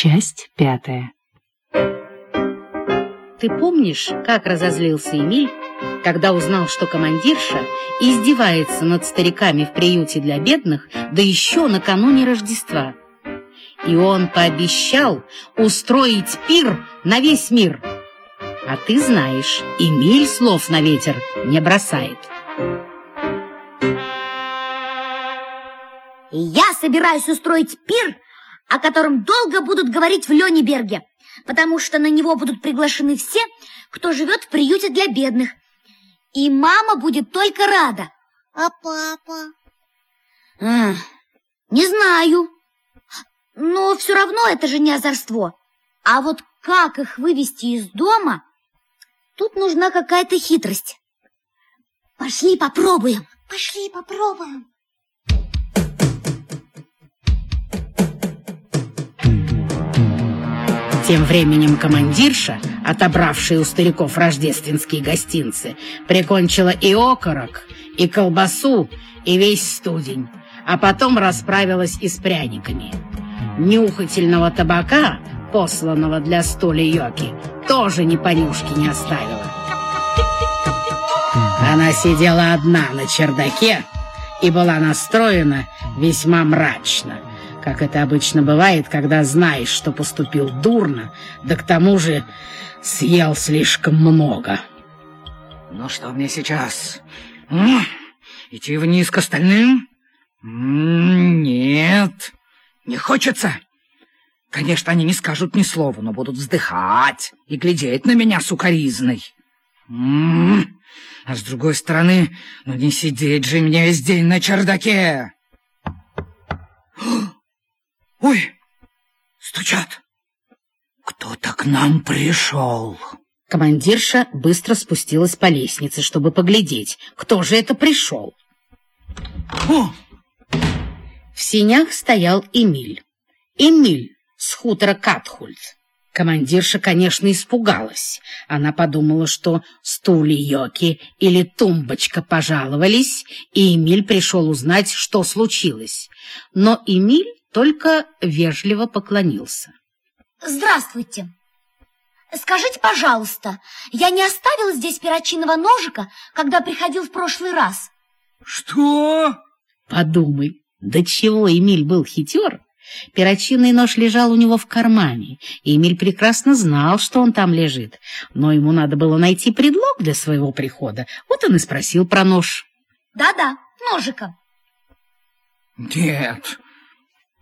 Часть пятая. Ты помнишь, как разозлился Эмиль, когда узнал, что командирша издевается над стариками в приюте для бедных, да еще накануне Рождества? И он пообещал устроить пир на весь мир. А ты знаешь, Эмиль слов на ветер не бросает. Я собираюсь устроить пир о котором долго будут говорить в Лёнеберге, потому что на него будут приглашены все, кто живет в приюте для бедных. И мама будет только рада. А папа? А, не знаю. Но все равно это же не озорство. А вот как их вывести из дома, тут нужна какая-то хитрость. Пошли попробуем. Пошли попробуем. Тем временем командирша, отобравшая у стариков рождественские гостинцы, прикончила и окорок, и колбасу, и весь студень, а потом расправилась и с пряниками. Нюхательного табака, посланного для столи йоки, тоже ни понюшки не оставила. Она сидела одна на чердаке и была настроена весьма мрачно — как это обычно бывает, когда знаешь, что поступил дурно, да к тому же съел слишком много. Ну что мне сейчас? Идти вниз к остальным? Нет, не хочется. Конечно, они не скажут ни слова, но будут вздыхать и глядеть на меня сукоризной. А с другой стороны, ну не сидеть же мне весь день на чердаке. Ой, стучат. Кто-то к нам пришел. Командирша быстро спустилась по лестнице, чтобы поглядеть, кто же это пришел. О! В синях стоял Эмиль. Эмиль с хутора Катхульт. Командирша, конечно, испугалась. Она подумала, что стули Йоки или тумбочка пожаловались, и Эмиль пришел узнать, что случилось. Но Эмиль только вежливо поклонился. Здравствуйте. Скажите, пожалуйста, я не оставила здесь перочинного ножика, когда приходил в прошлый раз? Что? Подумай, до чего Эмиль был хитер. Перочинный нож лежал у него в кармане, и Эмиль прекрасно знал, что он там лежит. Но ему надо было найти предлог для своего прихода. Вот он и спросил про нож. Да-да, ножика. Нет,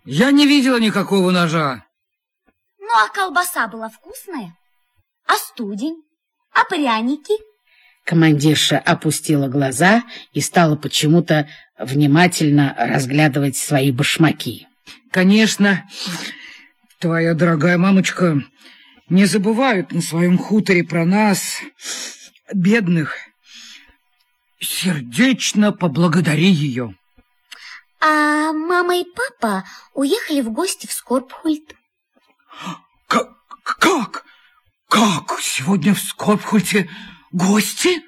я не видела никакого ножа. Ну, а колбаса была вкусная? А студень? А пряники? Командирша опустила глаза и стала почему-то внимательно разглядывать свои башмаки. Конечно, твоя дорогая мамочка не забывают на своем хуторе про нас, бедных. Сердечно поблагодари ее. А мама и папа уехали в гости в Скорбхульт. Как? Как? Как? Сегодня в Скорбхульте гости?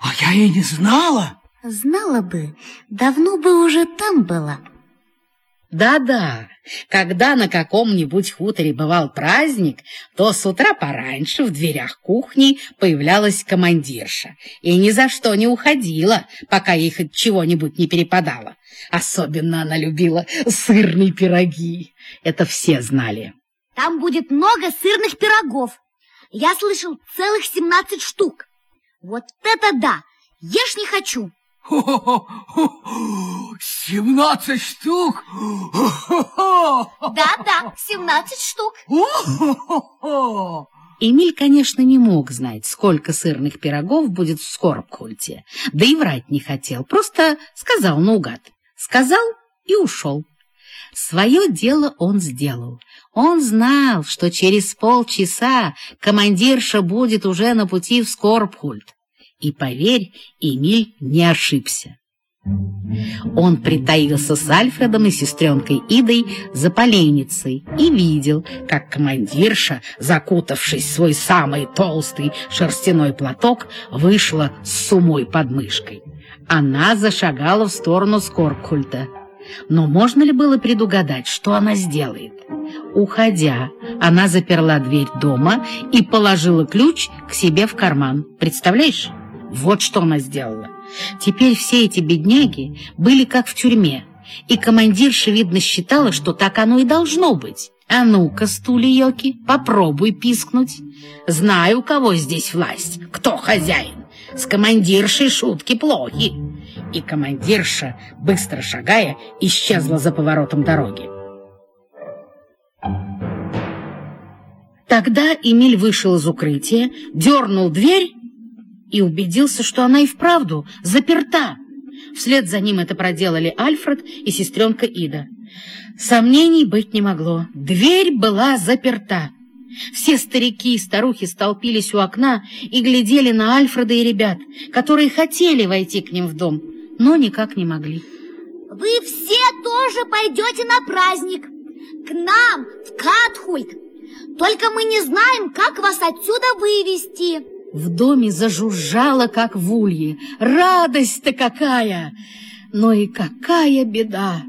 А я и не знала. Знала бы, давно бы уже там была. Да-да, когда на каком-нибудь хуторе бывал праздник, то с утра пораньше в дверях кухни появлялась командирша и ни за что не уходила, пока ей хоть чего-нибудь не перепадало. Особенно она любила сырные пироги. Это все знали. Там будет много сырных пирогов. Я слышал целых семнадцать штук. Вот это да! Ешь не хочу. Семнадцать штук? Да-да, семнадцать штук. Эмиль, конечно, не мог знать, сколько сырных пирогов будет в Скорбхульте, да и врать не хотел, просто сказал наугад. Сказал и ушел. Свое дело он сделал. Он знал, что через полчаса командирша будет уже на пути в Скорбхульт. И, поверь, Эмиль не ошибся. Он притаился с Альфредом и сестренкой Идой за поленницей и видел, как командирша, закутавшись в свой самый толстый шерстяной платок, вышла с сумой под мышкой. Она зашагала в сторону Скорбхульта. Но можно ли было предугадать, что она сделает? Уходя, она заперла дверь дома и положила ключ к себе в карман. Представляешь? Вот что она сделала. Теперь все эти бедняги были как в тюрьме, и командирша, видно, считала, что так оно и должно быть. А ну-ка, стульёки, попробуй пискнуть. Знаю, у кого здесь власть, кто хозяин. С командиршей шутки плохи. И командирша, быстро шагая, исчезла за поворотом дороги. Тогда Эмиль вышел из укрытия, дернул дверь и убедился, что она и вправду заперта. Вслед за ним это проделали Альфред и сестренка Ида. Сомнений быть не могло. Дверь была заперта. Все старики и старухи столпились у окна и глядели на Альфреда и ребят, которые хотели войти к ним в дом, но никак не могли. Вы все тоже пойдете на праздник. К нам, в Катхульт. Только мы не знаем, как вас отсюда вывести. В доме зажужжало, как в улье. Радость-то какая! Но и какая беда!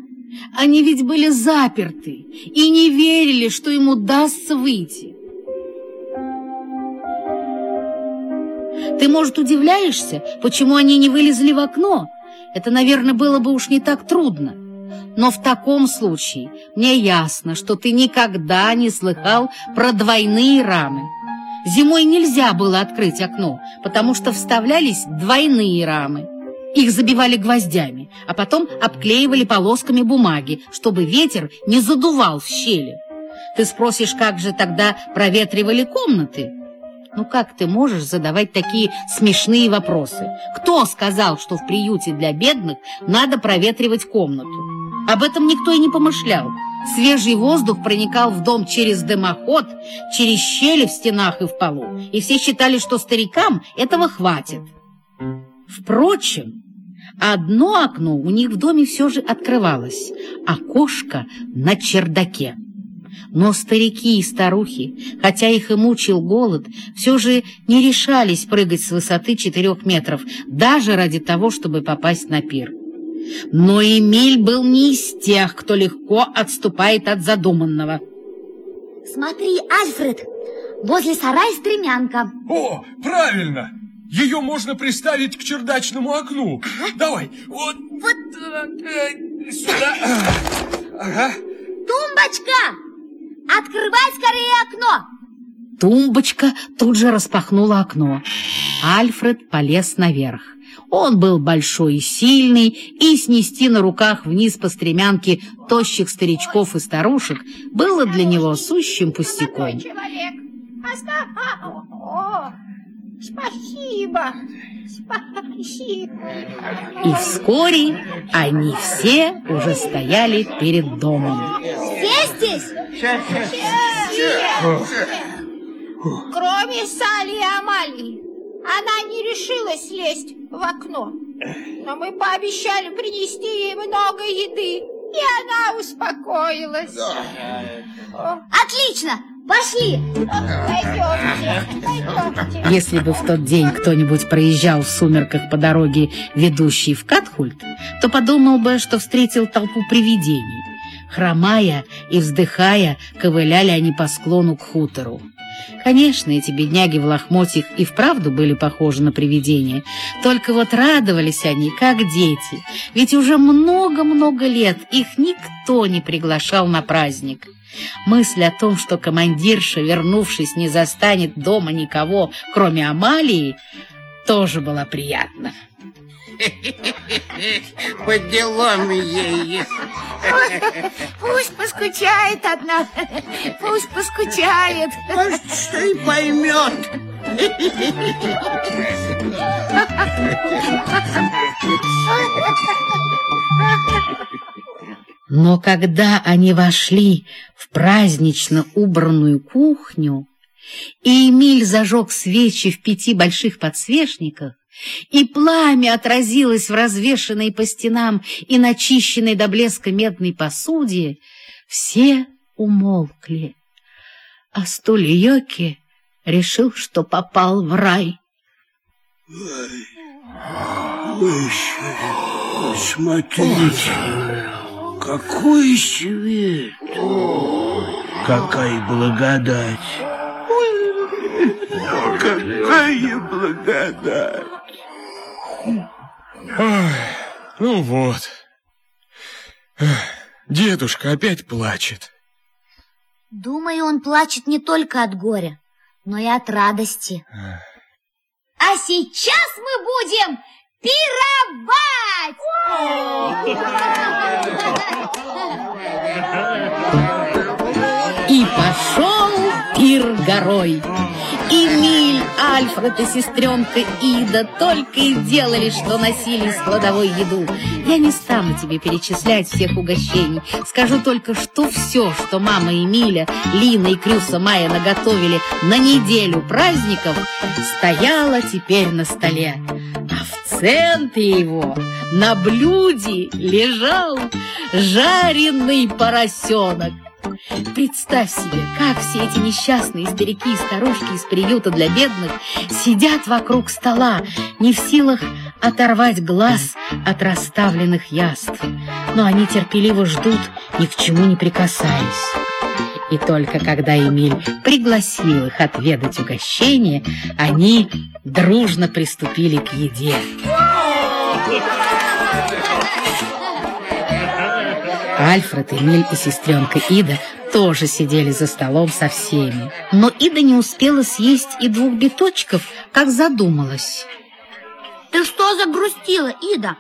Они ведь были заперты и не верили, что им удастся выйти. Ты, может, удивляешься, почему они не вылезли в окно? Это, наверное, было бы уж не так трудно. Но в таком случае мне ясно, что ты никогда не слыхал про двойные рамы. Зимой нельзя было открыть окно, потому что вставлялись двойные рамы. Их забивали гвоздями, а потом обклеивали полосками бумаги, чтобы ветер не задувал в щели. Ты спросишь, как же тогда проветривали комнаты? Ну как ты можешь задавать такие смешные вопросы? Кто сказал, что в приюте для бедных надо проветривать комнату? Об этом никто и не помышлял. Свежий воздух проникал в дом через дымоход, через щели в стенах и в полу, и все считали, что старикам этого хватит. Впрочем, одно окно у них в доме все же открывалось, окошко на чердаке. Но старики и старухи, хотя их и мучил голод, все же не решались прыгать с высоты четырех метров, даже ради того, чтобы попасть на пир. Но Эмиль был не из тех, кто легко отступает от задуманного. Смотри, Альфред, возле сарая стремянка. О, правильно! Ее можно приставить к чердачному окну. Давай, вот, вот э, сюда. Ага. Тумбочка! Открывай скорее окно! Тумбочка тут же распахнула окно. Альфред полез наверх. Он был большой и сильный, и снести на руках вниз по стремянке тощих старичков и старушек было для него сущим пустяком. Спасибо. Спасибо. И вскоре они все уже стояли перед домом. Все здесь? Кроме Сали и Амалии. Она не решилась лезть в окно. Но мы пообещали принести ей много еды, и она успокоилась. Отлично! Пошли! Пойдемте, пойдемте. Если бы в тот день кто-нибудь проезжал в сумерках по дороге, ведущей в Катхульт, то подумал бы, что встретил толпу привидений. Хромая и вздыхая, ковыляли они по склону к хутору. Конечно, эти бедняги в лохмотьях и вправду были похожи на привидения. Только вот радовались они, как дети. Ведь уже много-много лет их никто не приглашал на праздник. Мысль о том, что командирша, вернувшись, не застанет дома никого, кроме Амалии, тоже была приятна. По делам ей. Пусть поскучает одна. Пусть поскучает. Может, что и поймет. Но когда они вошли в празднично убранную кухню, и Эмиль зажег свечи в пяти больших подсвечниках, и пламя отразилось в развешанной по стенам и начищенной до блеска медной посуде, все умолкли. А Стульёки решил, что попал в рай. Вы еще смотрите. какой свет! Какая благодать! Какая благодать! Ой, ну вот. Дедушка опять плачет. Думаю, он плачет не только от горя, но и от радости. А сейчас мы будем пировать! И пошел пир горой. Эмиль, Альфред и сестренка Ида только и делали, что носили из кладовой еду. Я не стану тебе перечислять всех угощений. Скажу только, что все, что мама Эмиля, Лина и Крюса Майя наготовили на неделю праздников, стояло теперь на столе. А в центре его на блюде лежал жареный поросенок. Представь себе, как все эти несчастные старики и старушки из приюта для бедных сидят вокруг стола, не в силах оторвать глаз от расставленных яств. Но они терпеливо ждут, ни к чему не прикасаясь. И только когда Эмиль пригласил их отведать угощение, они дружно приступили к еде. Альфред, Эмиль и сестренка Ида тоже сидели за столом со всеми. Но Ида не успела съесть и двух биточков, как задумалась. Ты что загрустила, Ида?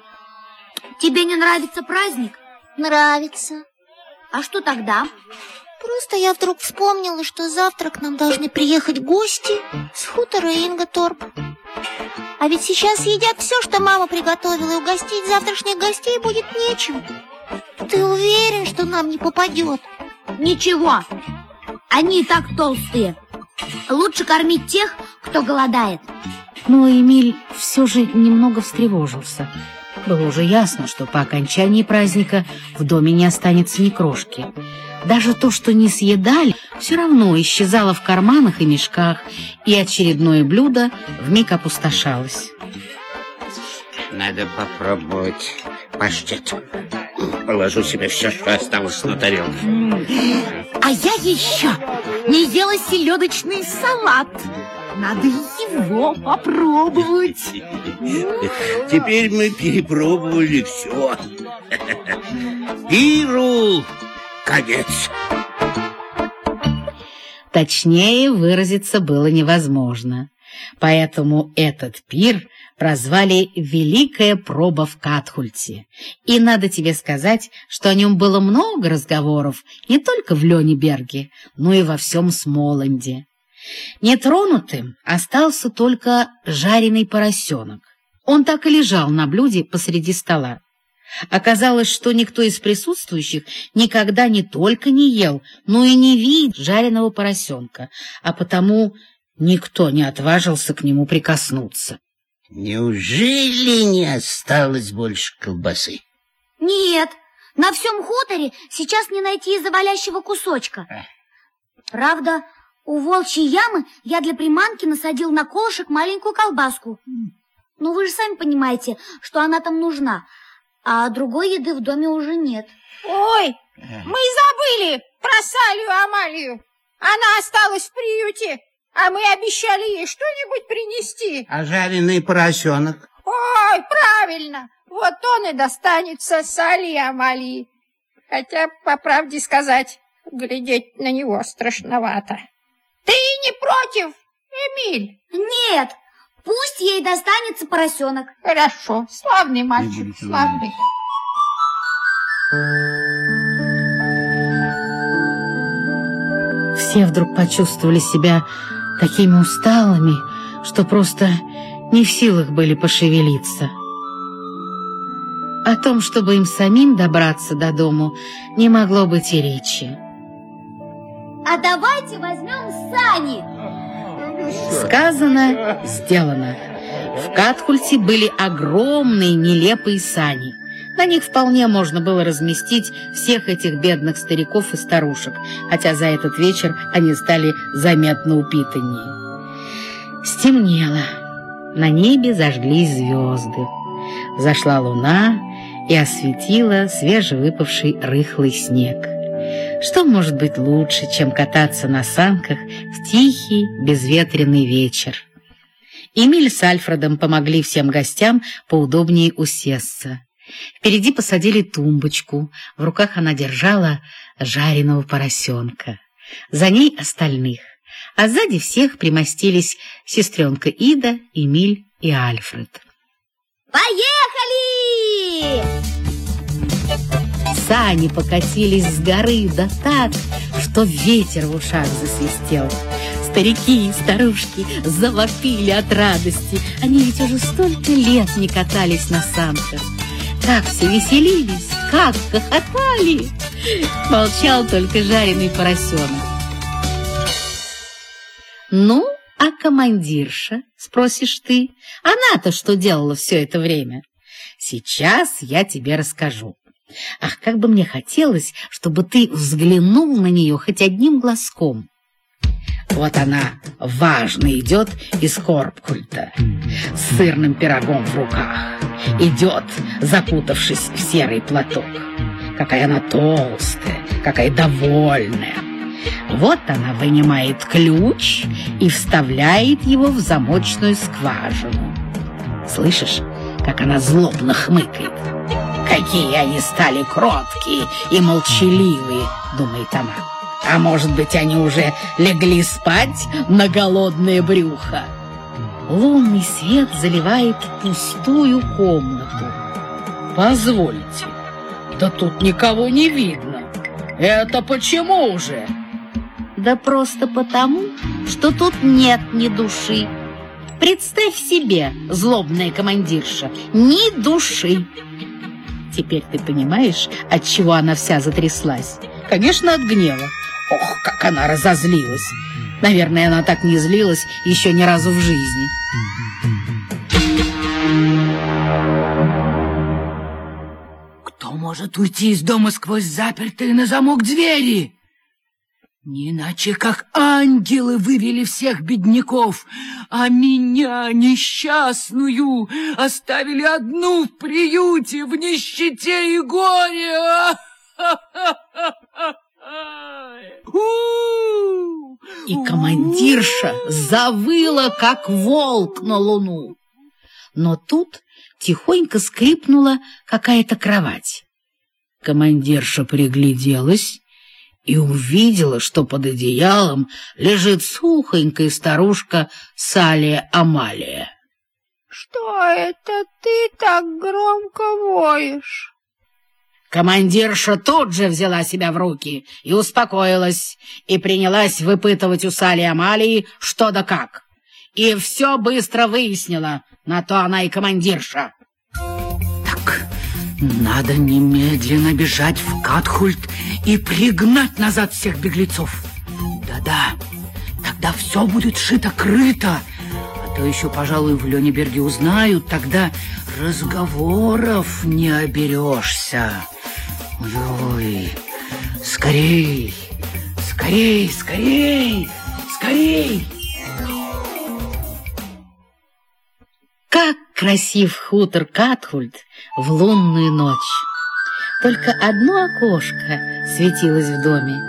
Тебе не нравится праздник? Нравится. А что тогда? Просто я вдруг вспомнила, что завтра к нам должны приехать гости с хутора Инготорп. А ведь сейчас едят все, что мама приготовила, и угостить завтрашних гостей будет нечем. Ты уверен, что нам не попадет? Ничего, они и так толстые. Лучше кормить тех, кто голодает. Но Эмиль все же немного встревожился. Было уже ясно, что по окончании праздника в доме не останется ни крошки. Даже то, что не съедали, все равно исчезало в карманах и мешках, и очередное блюдо вмиг опустошалось. Надо попробовать паштет. Положу себе все, что осталось на тарелку. А я еще не ела селедочный салат. Надо его попробовать. Теперь мы перепробовали все. Пиру конец. Точнее выразиться было невозможно. Поэтому этот пир прозвали «Великая проба в Катхульте». И надо тебе сказать, что о нем было много разговоров не только в Лёнеберге, но и во всем Смоланде. Нетронутым остался только жареный поросенок. Он так и лежал на блюде посреди стола. Оказалось, что никто из присутствующих никогда не только не ел, но и не видел жареного поросенка, а потому никто не отважился к нему прикоснуться. Неужели не осталось больше колбасы? Нет, на всем хуторе сейчас не найти завалящего кусочка. Правда, у волчьей ямы я для приманки насадил на колышек маленькую колбаску. Ну, вы же сами понимаете, что она там нужна, а другой еды в доме уже нет. Ой, мы забыли про Салью Амалию. Она осталась в приюте, а мы обещали ей что-нибудь принести. А жареный поросенок? Ой, правильно. Вот он и достанется Салии Амалии. Хотя, по правде сказать, глядеть на него страшновато. Ты не против, Эмиль? Нет, пусть ей достанется поросенок. Хорошо, славный мальчик, славный. Все вдруг почувствовали себя такими усталыми, что просто не в силах были пошевелиться. О том, чтобы им самим добраться до дому, не могло быть и речи. А давайте возьмем сани. Сказано, сделано. В Катхульте были огромные нелепые сани. На них вполне можно было разместить всех этих бедных стариков и старушек, хотя за этот вечер они стали заметно упитаннее. Стемнело. На небе зажглись звезды. Зашла луна, и осветила свежевыпавший рыхлый снег. Что может быть лучше, чем кататься на санках в тихий, безветренный вечер? Эмиль с Альфредом помогли всем гостям поудобнее усесться. Впереди посадили тумбочку, в руках она держала жареного поросенка. За ней остальных, а сзади всех примостились сестренка Ида, Эмиль и Альфред. Поехали! Сани покатились с горы да так, что ветер в ушах засвистел. Старики и старушки завопили от радости. Они ведь уже столько лет не катались на санках. Как все веселились, как хохотали. Молчал только жареный поросенок. Ну, а командирша, спросишь ты, она-то что делала все это время? Сейчас я тебе расскажу. Ах, как бы мне хотелось, чтобы ты взглянул на нее хоть одним глазком. Вот она важно идет из корпкульта с сырным пирогом в руках. Идет, закутавшись в серый платок. Какая она толстая, какая довольная. Вот она вынимает ключ и вставляет его в замочную скважину. Слышишь, как она злобно хмыкает? Какие они стали кроткие и молчаливые, думает она. А может быть, они уже легли спать на голодное брюхо? Лунный свет заливает пустую комнату. Позвольте, да тут никого не видно. Это почему же? Да просто потому, что тут нет ни души. Представь себе, злобная командирша, ни души. Теперь ты понимаешь, от чего она вся затряслась? Конечно, от гнева. Ох, как она разозлилась. Наверное, она так не злилась еще ни разу в жизни. Кто может уйти из дома сквозь запертые на замок двери? Не иначе, как ангелы вывели всех бедняков, а меня, несчастную, оставили одну в приюте, в нищете и горе. И командирша завыла, как волк на луну. Но тут тихонько скрипнула какая-то кровать. Командирша пригляделась и увидела, что под одеялом лежит сухонькая старушка Салия Амалия. — Что это ты так громко воешь? Командирша тут же взяла себя в руки и успокоилась, и принялась выпытывать у Сали Амалии что да как. И все быстро выяснила, на то она и командирша. Так, надо немедленно бежать в Катхульт и пригнать назад всех беглецов. Да-да, тогда все будет шито-крыто, а то еще, пожалуй, в Ленеберге узнают, тогда разговоров не оберешься. Ой, скорей, скорей, скорей, скорей! Как красив хутор Катхульт в лунную ночь! Только одно окошко светилось в доме.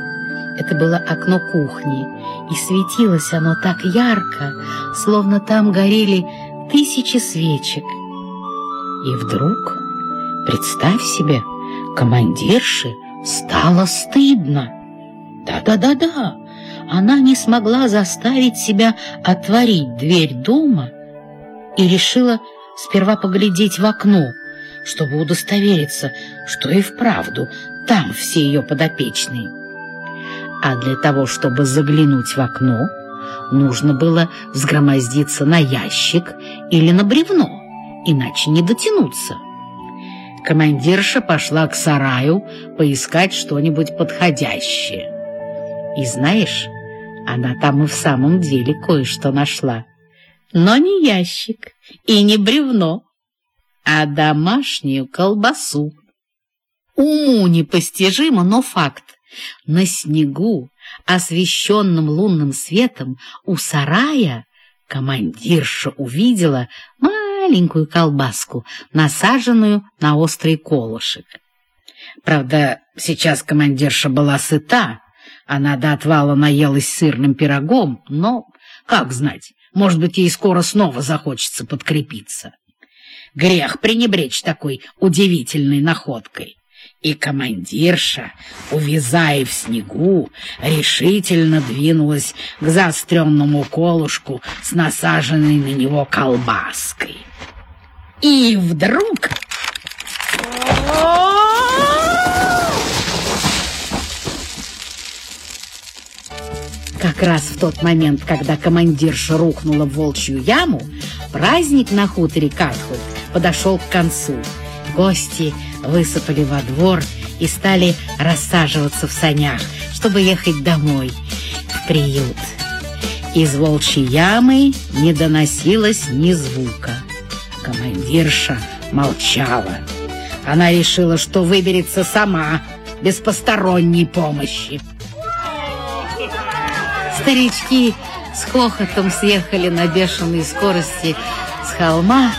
Это было окно кухни, и светилось оно так ярко, словно там горели тысячи свечек. И вдруг, представь себе, командирше стало стыдно. Да-да-да-да, она не смогла заставить себя отворить дверь дома и решила сперва поглядеть в окно, чтобы удостовериться, что и вправду там все ее подопечные. А для того, чтобы заглянуть в окно, нужно было взгромоздиться на ящик или на бревно, иначе не дотянуться. Командирша пошла к сараю поискать что-нибудь подходящее. И знаешь, она там и в самом деле кое-что нашла. Но не ящик и не бревно, а домашнюю колбасу. Уму непостижимо, но факт. На снегу, освещенном лунным светом, у сарая командирша увидела маленькую колбаску, насаженную на острый колышек. Правда, сейчас командирша была сыта, она до отвала наелась сырным пирогом, но, как знать, может быть, ей скоро снова захочется подкрепиться. Грех пренебречь такой удивительной находкой. И командирша, увязая в снегу, решительно двинулась к заостренному колышку с насаженной на него колбаской. И вдруг... Как раз в тот момент, когда командирша рухнула в волчью яму, праздник на хуторе Катхуль подошел к концу. Гости высыпали во двор и стали рассаживаться в санях, чтобы ехать домой, в приют. Из волчьей ямы не доносилось ни звука. Командирша молчала. Она решила, что выберется сама, без посторонней помощи. Старички с хохотом съехали на бешеной скорости с холма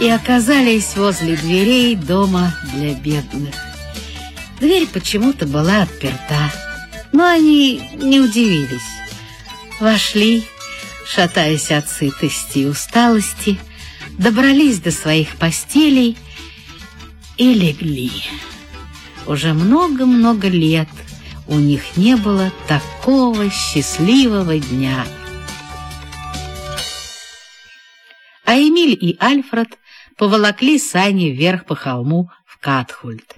и оказались возле дверей дома для бедных. Дверь почему-то была отперта, но они не удивились. Вошли, шатаясь от сытости и усталости, добрались до своих постелей и легли. Уже много-много лет у них не было такого счастливого дня. А Эмиль и Альфред поволокли сани вверх по холму в Катхульт.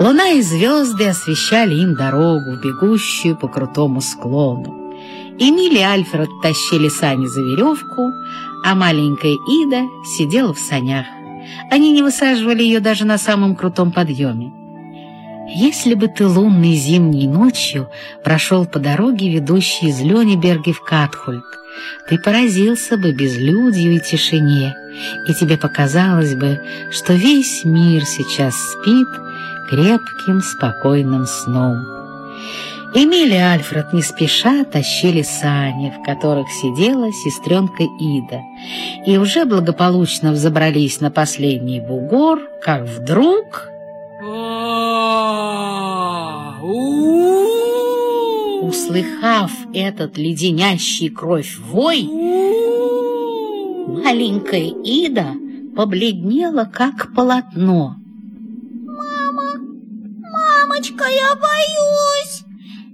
Луна и звезды освещали им дорогу, бегущую по крутому склону. Эмиль и Альфред тащили сани за веревку, а маленькая Ида сидела в санях. Они не высаживали ее даже на самом крутом подъеме. Если бы ты лунной зимней ночью прошел по дороге, ведущей из Лёнеберги в Катхульт, ты поразился бы безлюдью и тишине, и тебе показалось бы, что весь мир сейчас спит крепким, спокойным сном. Эмиль и Альфред не спеша тащили сани, в которых сидела сестренка Ида, и уже благополучно взобрались на последний бугор, как вдруг... Услыхав этот леденящий кровь вой, маленькая Ида побледнела, как полотно. «Мама, мамочка, я боюсь!»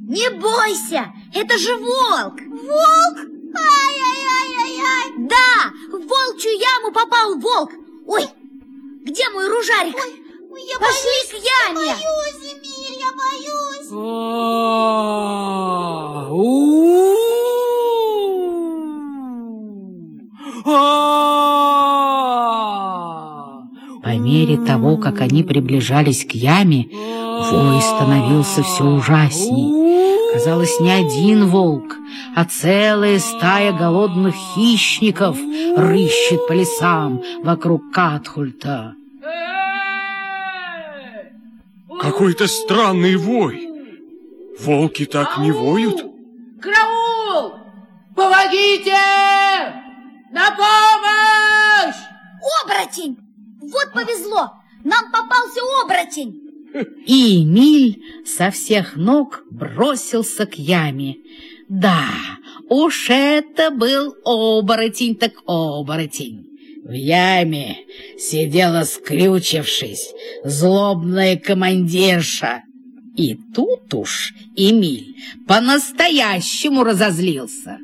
Не бойся, это же волк! Волк? Ай-яй-яй-яй-яй! Да, в волчью яму попал волк! Ой, где мой ружарик? Ой, я Пошли боюсь, к яме! Я боюсь, Эмиль, я боюсь! По мере того, как они приближались к яме, вой становился все ужасней. Казалось, не один волк, а целая стая голодных хищников рыщет по лесам вокруг Катхульта. Какой-то странный вой. Волки так не воют? Караул! Помогите! На помощь! Оборотень! Вот повезло! Нам попался оборотень! И Эмиль со всех ног бросился к яме. Да, уж это был оборотень так оборотень. В яме сидела скрючившись злобная командирша. И тут уж Эмиль по-настоящему разозлился.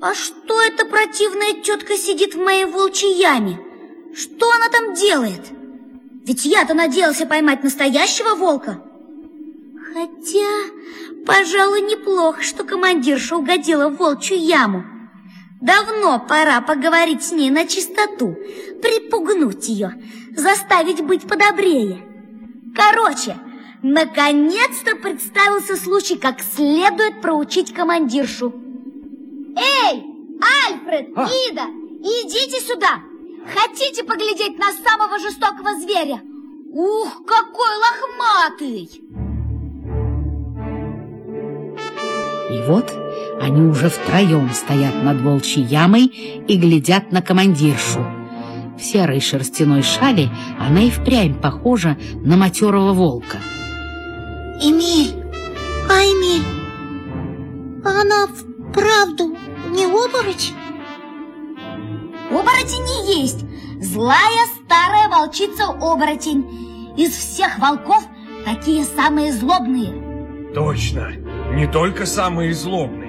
А что эта противная тетка сидит в моей волчьей яме? Что она там делает? Ведь я-то надеялся поймать настоящего волка. Хотя, пожалуй, неплохо, что командирша угодила в волчью яму. Давно пора поговорить с ней на чистоту, припугнуть ее, заставить быть подобрее. Короче, наконец-то представился случай, как следует проучить командиршу. Эй, Альфред, а? Ида, идите сюда! Хотите поглядеть на самого жестокого зверя? Ух, какой лохматый! И вот они уже втроем стоят над волчьей ямой и глядят на командиршу. В серой шерстяной шали она и впрямь похожа на матерого волка. Эмиль, а Эмиль, она вправду не оборотень? Оборотень не есть. Злая старая волчица-оборотень. Из всех волков такие самые злобные. Точно. Не только самые злобные,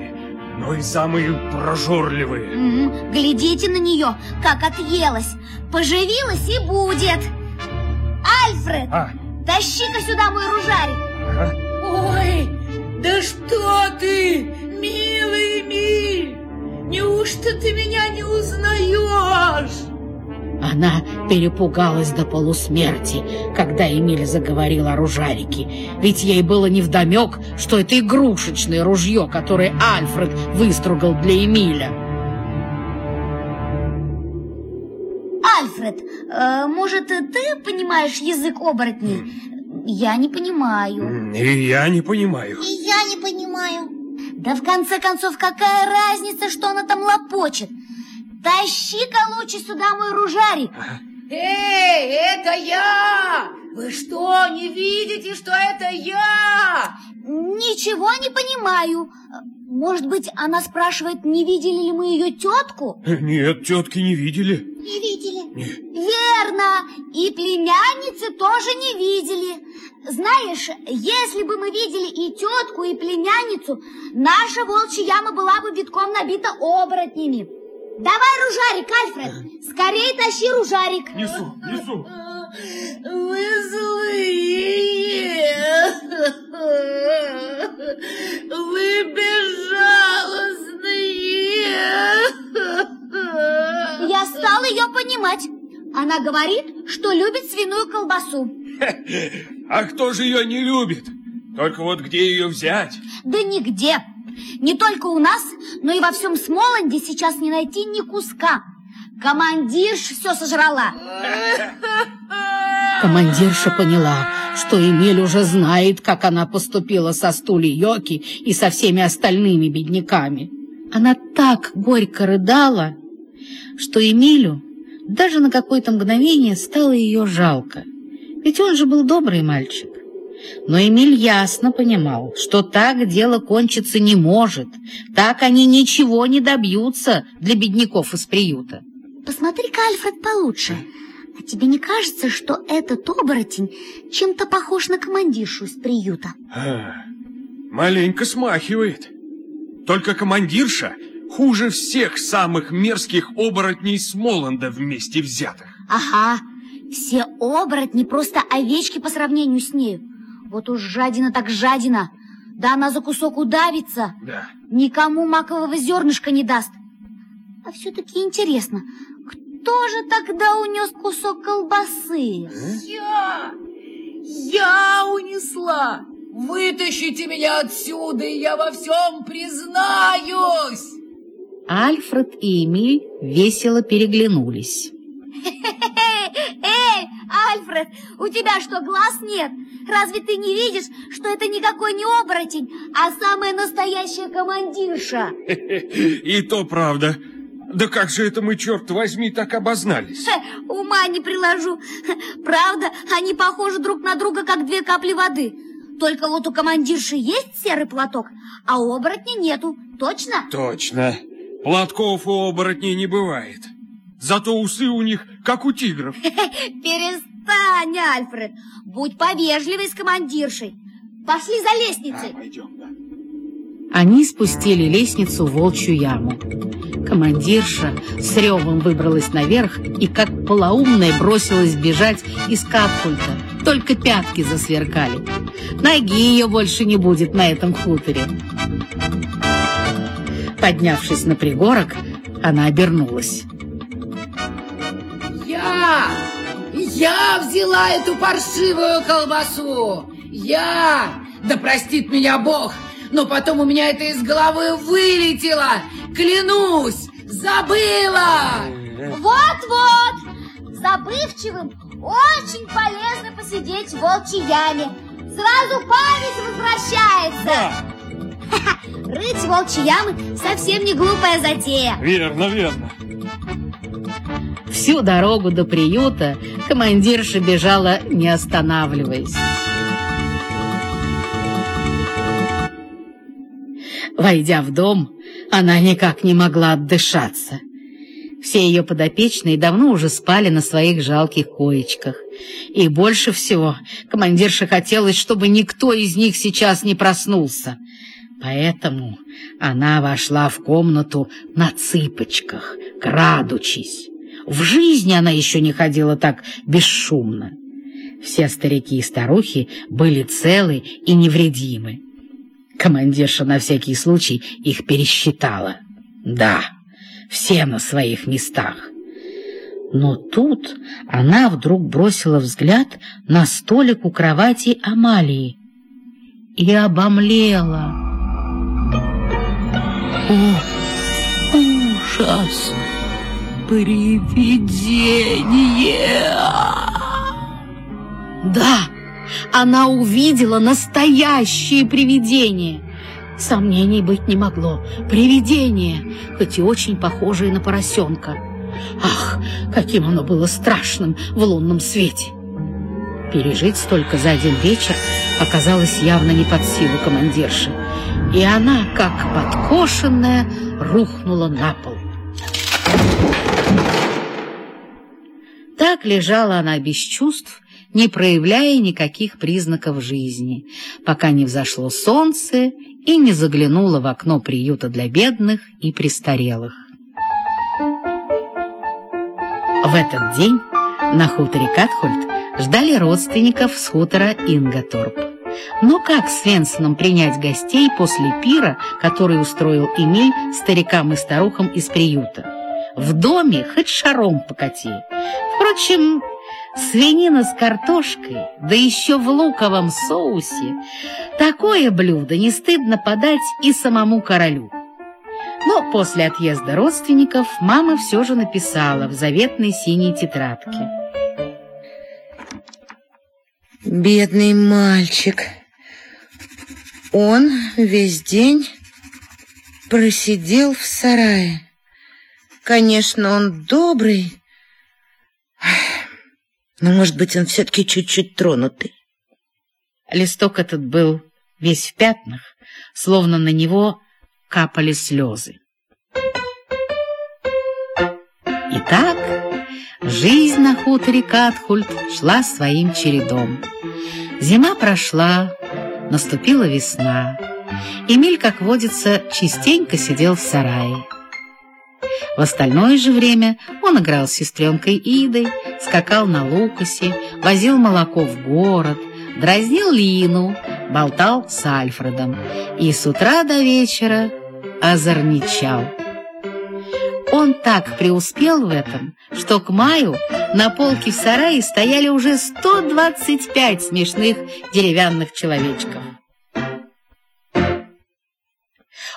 и самые прожорливые. М, Глядите на нее, как отъелась. Поживилась и будет. Альфред, А, тащи-ка сюда мой ружарик. ага. Ой, да что ты, милый Эмиль! Неужто ты меня не узнаешь? Она перепугалась до полусмерти, когда Эмиль заговорил о ружарике. Ведь ей было невдомек, что это игрушечное ружье, которое Альфред выстругал для Эмиля. Альфред, э, может, ты понимаешь язык оборотней? Я не понимаю. И я не понимаю. И я не понимаю. Да в конце концов, какая разница, что она там лопочет? Тащи-ка лучше сюда мой ружарик. Эй, это я! Вы что, не видите, что это я? Ничего не понимаю. Может быть, она спрашивает, не видели ли мы ее тетку? Нет, тетки не видели. Не видели. Нет. Верно. И племянницы тоже не видели. Знаешь, если бы мы видели и тетку, и племянницу, наша волчья яма была бы битком набита оборотнями. Давай ружарик, Альфред. Скорее тащи ружарик. Несу, несу. Вы злые! Вы безжалостные! Я стала ее понимать. Она говорит, что любит свиную колбасу. А кто же ее не любит? Только вот где ее взять? Да нигде. Не только у нас, но и во всем Смоланде сейчас не найти ни куска. Командирш все сожрала. Командирша поняла, что Эмиль уже знает, как она поступила со Стули Йоки и со всеми остальными бедняками. Она так горько рыдала, что Эмилю даже на какое-то мгновение стало ее жалко. Ведь он же был добрый мальчик. Но Эмиль ясно понимал, что так дело кончиться не может. Так они ничего не добьются для бедняков из приюта. Посмотри-ка, Альфред, получше. А тебе не кажется, что этот оборотень чем-то похож на командиршу из приюта? А, маленько смахивает. Только командирша хуже всех самых мерзких оборотней Смоланда вместе взятых. Ага, все оборотни просто овечки по сравнению с нею. Вот уж жадина так жадина. Да она за кусок удавится. Да. Никому макового зернышка не даст. А все-таки интересно, кто же тогда унес кусок колбасы? Я! Я унесла! Вытащите меня отсюда, и я во всем признаюсь! Альфред и Эмиль весело переглянулись. Эй, Альфред, у тебя что, глаз нет? Разве ты не видишь, что это никакой не оборотень, а самая настоящая командирша? И то правда. Да как же это мы, черт возьми, так обознались? Ума не приложу. Правда, они похожи друг на друга, как две капли воды. Только вот у командирши есть серый платок, а у оборотня нету. Точно? Точно. Платков у оборотней не бывает. Зато усы у них, как у тигров. Перестань, Альфред. Будь повежливый с командиршей. Пошли за лестницей. Пойдем, да. Они спустили лестницу в волчью яму. Командирша с ревом выбралась наверх и, как полоумная, бросилась бежать из капкульта. Только пятки засверкали. Ноги ее больше не будет на этом хуторе. Поднявшись на пригорок, она обернулась. Я! Я взяла эту паршивую колбасу! Я! Да простит меня Бог! Но потом у меня это из головы вылетело! Клянусь! Забыла! Вот-вот. Забывчивым очень полезно посидеть в волчьей яме. Сразу память возвращается. Рыть волчьи ямы совсем не глупая затея. Верно, верно. Всю дорогу до приюта командирша бежала, не останавливаясь. Войдя в дом, она никак не могла отдышаться. Все ее подопечные давно уже спали на своих жалких коечках. И больше всего командирше хотелось, чтобы никто из них сейчас не проснулся. Поэтому она вошла в комнату на цыпочках, крадучись. В жизни она еще не ходила так бесшумно. Все старики и старухи были целы и невредимы. Командирша на всякий случай их пересчитала. Да, все на своих местах. Но тут она вдруг бросила взгляд на столик у кровати Амалии и обомлела. О, ужас! Привидение! Да, она увидела настоящее привидение. Сомнений быть не могло. Привидение, хоть и очень похожее на поросенка. Ах, каким оно было страшным в лунном свете! Пережить столько за один вечер оказалось явно не под силу командирши, и она, как подкошенная, рухнула на пол. Так лежала она без чувств, не проявляя никаких признаков жизни, пока не взошло солнце и не заглянуло в окно приюта для бедных и престарелых. В этот день на хуторе Катхольд ждали родственников с хутора Ингаторп. Но как с Венсоном принять гостей после пира, который устроил Эмиль старикам и старухам из приюта? В доме хоть шаром покати. Впрочем, свинина с картошкой, да еще в луковом соусе, такое блюдо не стыдно подать и самому королю. Но после отъезда родственников мама все же написала в заветной синей тетрадке. Бедный мальчик. Он весь день просидел в сарае. Конечно, он добрый, но, может быть, он все-таки чуть-чуть тронутый. Листок этот был весь в пятнах, словно на него капали слезы. Итак, жизнь на хуторе Катхульт шла своим чередом. Зима прошла, наступила весна. Эмиль, как водится, частенько сидел в сарае. В остальное же время он играл с сестренкой Идой, скакал на лукасе, возил молоко в город, дразнил Лину, болтал с Альфредом и с утра до вечера озорничал. Он так преуспел в этом, что к маю на полке в сарае стояли уже 125 смешных деревянных человечков.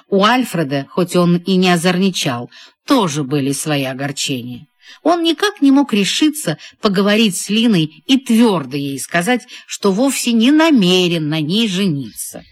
У Альфреда, хоть он и не озорничал, тоже были свои огорчения. Он никак не мог решиться поговорить с Линой и твердо ей сказать, что вовсе не намерен на ней жениться.